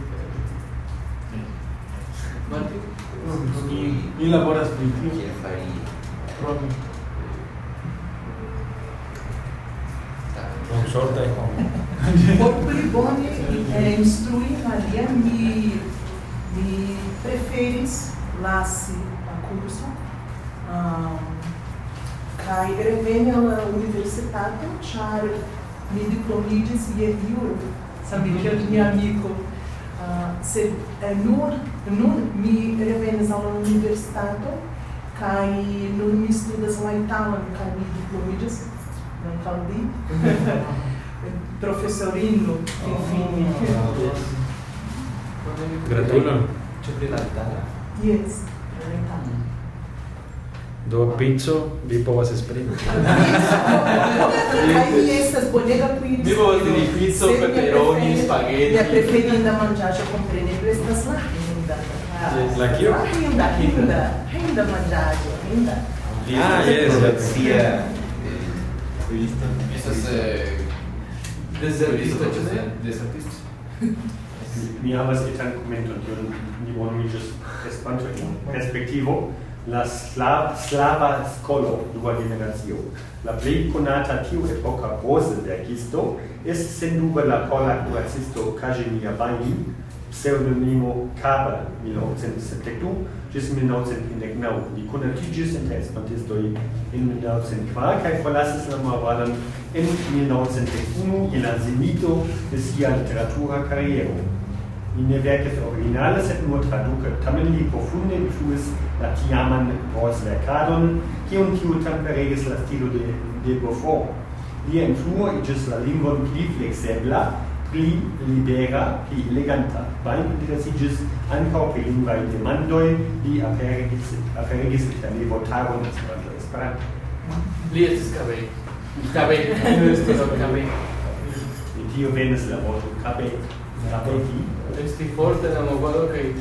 Speaker 1: Martín.
Speaker 11: Y, y
Speaker 12: laboras primitivo. Romy.
Speaker 7: Consorte con.
Speaker 12: Propone
Speaker 4: eh, instruí a me, me preferes lasi a curso. Um, kai ere vene universitato, char mi diplomidis ie iur sabi, mm -hmm. mi amico. Uh, se eh, nur, nur mi ere vene a la universitato, kai nun mi studas la italan, kai mi diplomidis non tal di, <laughs> professorino, oh, infine. Oh,
Speaker 9: oh, oh,
Speaker 1: oh. Gratulam
Speaker 4: ties retan.
Speaker 7: Do pizzo vi povas esprimi.
Speaker 4: <laughs> Kaj mi estas bonega pizzo? Mi volas diri pizzo, peperoni, spaghetti. Mi Mia preferinda manĝaĵo kompreneble estas la hinda. La kio? La hinda, hinda, hinda manĝaĵo, hinda.
Speaker 11: Ah, ah yes, la tia. Turista. Estas
Speaker 1: deservisto, ĉu ne?
Speaker 2: Desertisto.
Speaker 5: Mi havas etan commento, tion ni bonu mi ĵus respanto in perspectivo la slab slaba scolo dua generazio la plenconata conata tiu epoca cose de est es senduba la pola dua sisto Bagni, pseudonimo kaba milo sente tu mi no in nau di conatigis in tes in mi no sente qua kai in mi no semito des hier literatura carriera in ne Werke des Originales hätten nur drei tamen li profunde im la tiaman Tiamen mercadon, der Kadon, hier und hier Lastilo de, de Beaufort, Li in Flur la Gisela Lingon blieb pli libera, pli eleganta, bai, in der Sieges Ankauf der Lingua in der Mandoi, die Affäre gibt sich dann die Votare
Speaker 1: Cabe. Cabe. Wandel ist et Lies ist Kabel.
Speaker 5: Ich habe ich
Speaker 1: 64 este del abogado que.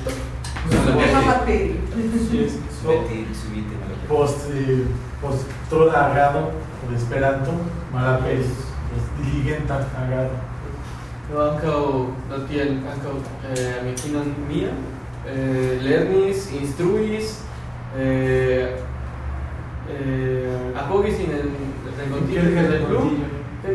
Speaker 4: Pues,
Speaker 12: pues,
Speaker 11: post,
Speaker 12: post eh, toda agado por Esperanto, malape pues, dirigenta agado.
Speaker 1: No, eh, mía. eh, eh, eh en el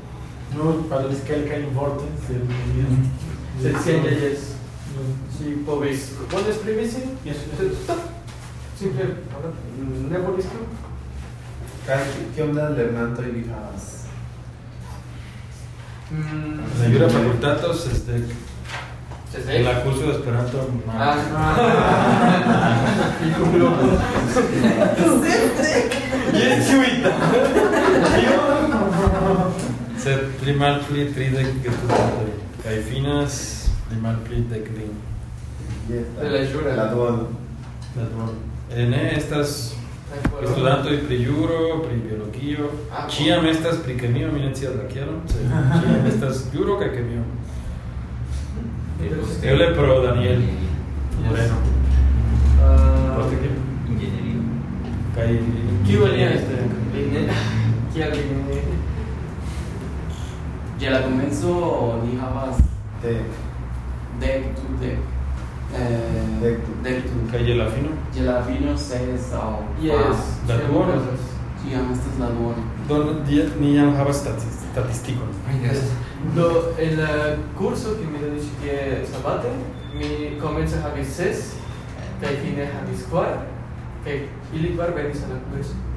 Speaker 12: no, para los Importance, el es. Si powiesz,
Speaker 1: on es Yes. Simple. Never mm, is
Speaker 3: ¿Qué onda Hernando y ah,
Speaker 1: mm. pues,
Speaker 7: Ayuda para los datos, este.
Speaker 1: El
Speaker 7: acuso de Esperanto. Ah,
Speaker 1: <laughs> Y <laughs> el <laughs>
Speaker 7: Sed pli mal pli tri de gatuto. finas de mal pli de green.
Speaker 3: De la jura la dual.
Speaker 7: La dual. En estas estudiando pri juro, pri biologio, chia ah, estas pri kemio, mi ne necia la quiero. Chia estas juro ka kemio.
Speaker 1: Eu
Speaker 11: pro Daniel.
Speaker 7: Moreno.
Speaker 1: Ah, o te que
Speaker 11: ingeniería.
Speaker 7: Kai, ¿qué valía este? Ingeniería.
Speaker 1: Kia ingeniería
Speaker 2: je la comenzo ni havas
Speaker 3: de
Speaker 2: de tu de eh de tu de je la fino je la fino se es au yes
Speaker 1: da tu bonus
Speaker 2: ti am estas la bono
Speaker 7: do ni ni am havas statistiko ah,
Speaker 9: yes
Speaker 1: do el curso mi dedis ke sabate mi comenzas havis ses kaj fine havis kvar kaj ili kvar venis al la curso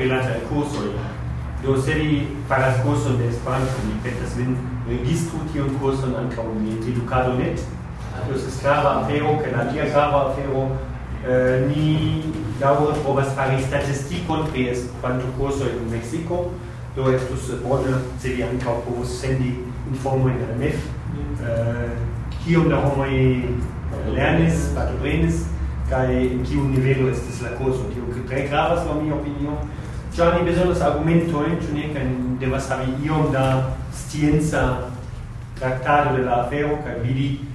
Speaker 5: rilata al do seri para al kursu de espan mi petas vin registru ti un kursu an mi ti net do se skrava afero ke la dia kava afero eh, ni dao po vas pari statistiko pri espan curso kursu in do estus se bone se vi an kaun sendi informo in al mef eh, ki da homo lernis patrinis kai in kiu nivelo estis la kursu Tio tre gravas la mi opinion ciò ni bisogna argomento in ciò ne che deve savi io da scienza trattare della feo che vidi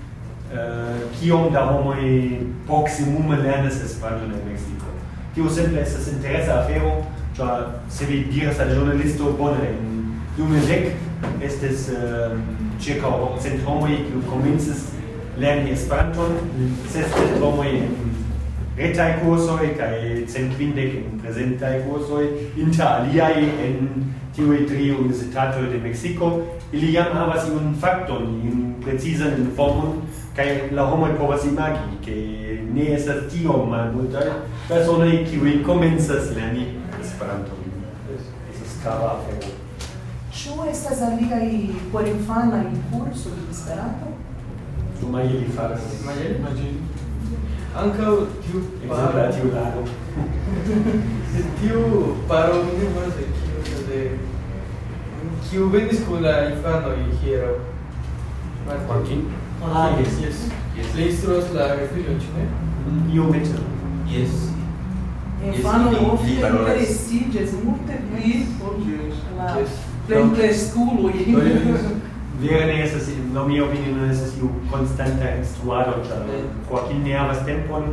Speaker 5: eh, chi on da homo e proximum lernes es parlo nel Mexico che o sempre se interessa a feo ciò se vi dire sa giornalista bone in lume dec estes eh, circa o centro homo e che comincis lerni espanton se stes homo e retai kurso e kai centvinde che mi presenta i inter aliai en tiu e tri de Mexico ili jam havas un facto ni un precisan informon kai la homo povas imagi che ne es at tio ma molta persona e kiwi lerni esperanto es es cava a fero
Speaker 4: estas aligai por infana in curso di esperanto?
Speaker 5: Tu mai ili faras? Mai
Speaker 1: anka tiu para tiu
Speaker 5: daro
Speaker 1: tiu paro mi ne mas ekio de kiu venis kun la infano i hiero mar ah yes yes yes leistros la refugio chine mm,
Speaker 5: io meto
Speaker 11: yes
Speaker 4: infano o fi para resti jes multe pli la plen preskulo
Speaker 5: Vieran es así, no mi opinión es así un constante estuado de charla. ne habas tempon,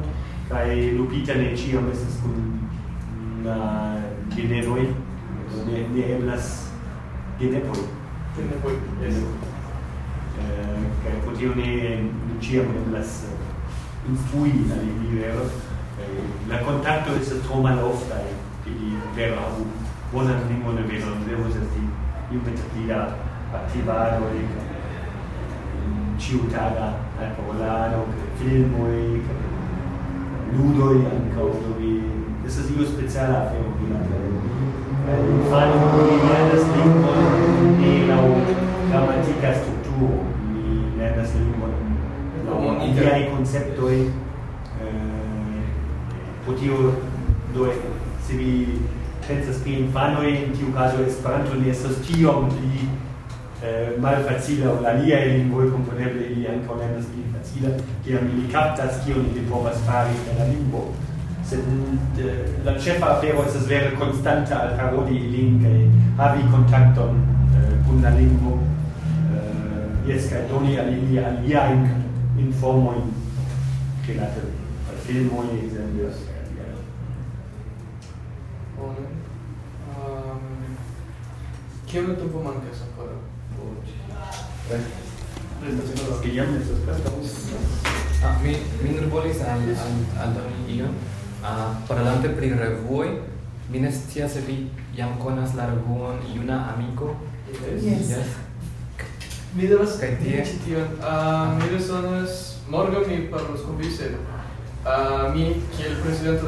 Speaker 5: y Lupita ne chía un mes con la tiene hoy, donde en día en las tiene por tiene ne chía eblas las un fui la eh, eh, de La contacto es toma la ofta y que era un buen animo de ver donde vos así y un petita attivare il ciutada e volare o che film e ludo e anche o dove questo è io speciale a fare un e fare un po' di niente a e la grammatica a struttura di niente a stringo e la idea di concepto e eh, potio... dove se vi pensas che in fanno in tiu caso esperanto ne esas tiom Eh, mal facile o la lia e in voi componerle li anche nel nostro di facile che a mi capta che di può fare per la lingua se eh, la chefa a fare questa svera costante al cavo di lingua e avi contatto con eh, la lingua riesca a doni a lia a lia in in forma in che la per film o in esempio
Speaker 1: Ehm Che ho detto un po' manca ancora?
Speaker 5: Thank you.
Speaker 1: Presentation to those
Speaker 5: who already know us.
Speaker 9: Thank you very much. Thank you. I just wanted to tell you something. Speaking of dreams, I don't know if you already know
Speaker 1: the dream of a young friend. Yes. Yes? I have to tell you something. I think tomorrow I will speak with you. I, as president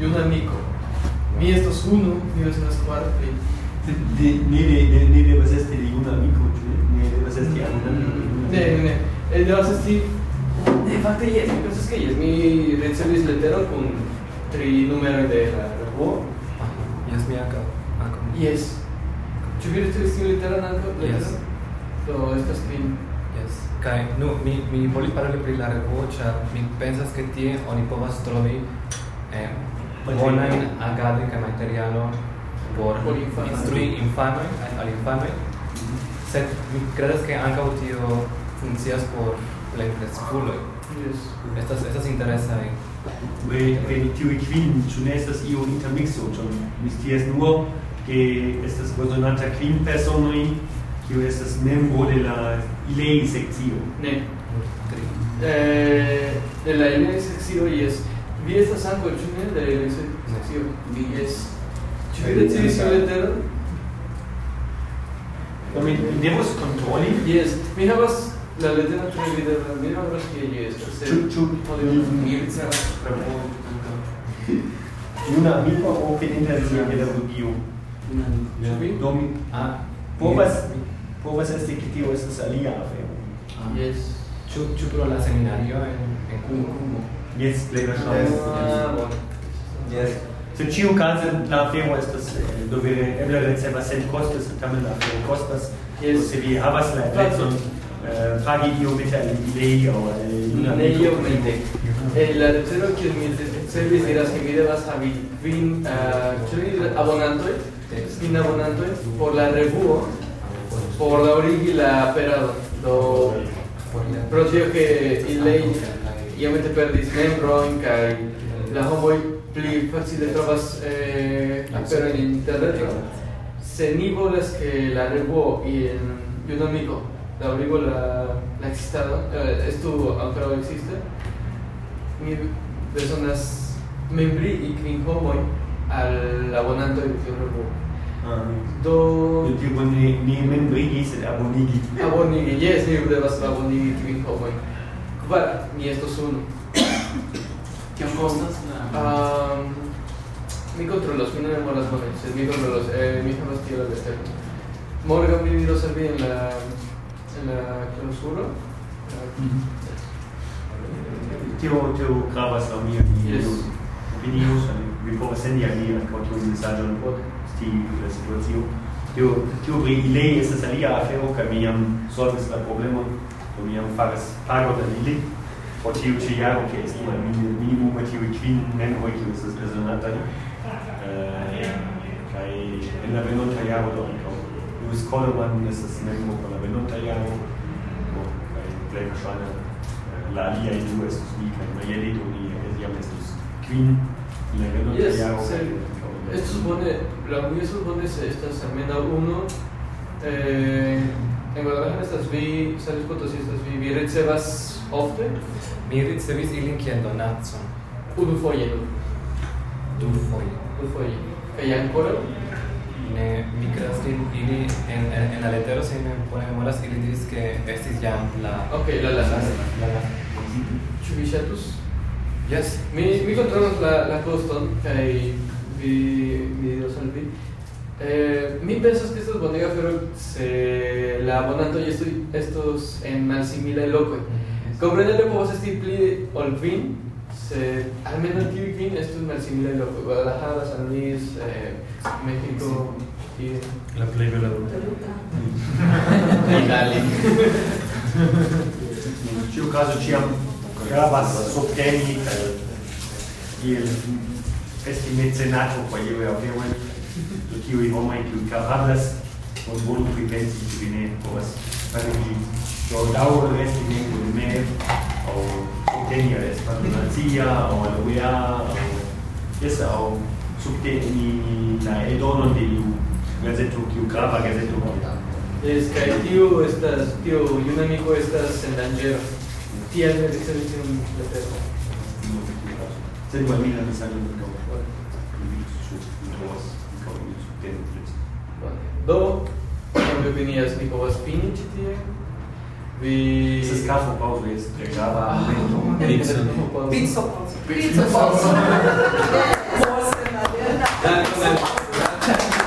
Speaker 1: y amico. Nico. Vi estos uno, y es nuestro cuarto de
Speaker 5: de de ni de de ni de vas a estar mm. y una Nico, ni eh, de vas a estar una. De de
Speaker 1: el de vas a estar de parte y es que es que mi recebis service letter con tres números de la robo.
Speaker 9: Yes, ah, es mi acá. Yes. es
Speaker 1: Tu vieres tu estilo literal nada Yes. Lo estas es
Speaker 9: Yes. Kai, no mi mi poli para pri la rebocha, mi pensas que tiene o ni pobas trovi eh bonai agadi ca materialo por instrui infanoi al infanoi mhm. sed mi credas che anca tio funcias por plenkreskulo yes estas estas interesa en we en
Speaker 5: tiu kvin ĉu ne estas io intermixo ĉu mi scias nur ke estas bezonata kvin personoj kiu estas membro de la ilei sekcio
Speaker 1: ne eh de la ilei sekcio jes Vi esta sangue che ne de ese sentido mi es che de ese letter
Speaker 5: come devo controlli
Speaker 1: yes mi ha la letter mi de la mia vas che io sto se chu chu pode mirza
Speaker 5: una mica o che ne de la mia de una
Speaker 9: mi
Speaker 5: domi a pobas pobas este che tio esta salia a ah.
Speaker 9: yes chu chu pro la seminario en en cumo
Speaker 5: Yes, Lega Shaw. Yes.
Speaker 1: Yes.
Speaker 5: So Chiu Kanz and La Femo is this, and we will have a lot of the same Yes. Se vi have la lot of the lei o di una lei o di
Speaker 1: te. Il eh, tercero che mi dice se vi dirà che vi deve vin fin abbonandoi, fin abbonandoi, por la revuo,
Speaker 9: per la
Speaker 1: origine, per la...
Speaker 9: Però io che il lei io
Speaker 1: mentre per di sme in la ho pli facci de trovas eh per in internet se ni voles che la revo i en io non la revo la la existado eh sto ancora existe mi personas membri bri i king ho al abonando di io revo
Speaker 5: Ah, do il tipo ni ni men brigi se abonigi.
Speaker 1: Abonigi, yes, ni devas abonigi tri homoi. Bueno, y esto es uno.
Speaker 2: un os gusta?
Speaker 1: Mi control los fines de moras monedas. Es mi control los... Eh, mi hija más tío de este. Morga vino a en la... En la... ¿Qué os gusta? Mhm.
Speaker 5: Tío, tío, grabas a Vinimos a mia Vi por el sendi aquí. tu mensaje en el bot. Sí, la situación. Tio tío, leí esa alia a feo que me llaman solves problema. Quindi non pago da lì eh, por ti uccidiamo che si è il minimo che ti uccidi non è un po' che si è spesionato lì e non è un po' che si è spesionato lì e non è la lia in due su di che ma ieri tu lì e la gennaia è un bone Esto supone,
Speaker 1: la unión supone que esta es al uno, eh, En Guadalajara estas vi, San Luis Potosí estas vi, vi ricevas ofte?
Speaker 9: Mi ricevis ilin kien donatson.
Speaker 1: Unu foie du?
Speaker 9: Du foie.
Speaker 1: Du foie. Kaj ancora?
Speaker 9: Ne, mi creas que ili, en, en, en la letero se me pone memoras, ili diris que estis jam la... Ok, la la la. La la. Yes. Mi, mi controlas la,
Speaker 1: la coston, kaj vi, mi dios al vi. Eh, mi peso es que estos bodegas fueron se, la abonando y estoy, estos en Malsimila y Loco. Comprendere cómo se simple al fin, se, al menos que fin, esto en Malsimila y Loco. Guadalajara, San Luis, eh, México y.
Speaker 7: La play de la ruta.
Speaker 1: Italia.
Speaker 5: Io caso y gravas sotteni
Speaker 9: mecenato
Speaker 5: festi mezzenato a a avevo Kiwi Almighty capablas que y que Yo e, e que me mes, o tenía es o la o o subte la edono de que gazeto que
Speaker 1: tío estas, tío, y un estas en danger Tía, me dice, dice un letrero.
Speaker 5: Sí, bueno, me
Speaker 1: Do, kom vi bini jaz niko vas fini Vi... Se skafo
Speaker 5: pauzu jaz pregava. Ah.
Speaker 1: Pizzo pauzu. Pizzo
Speaker 4: pauzu. Pizzo pauzu. Pizzo pauzu. Pizzo pauzu. Pizzo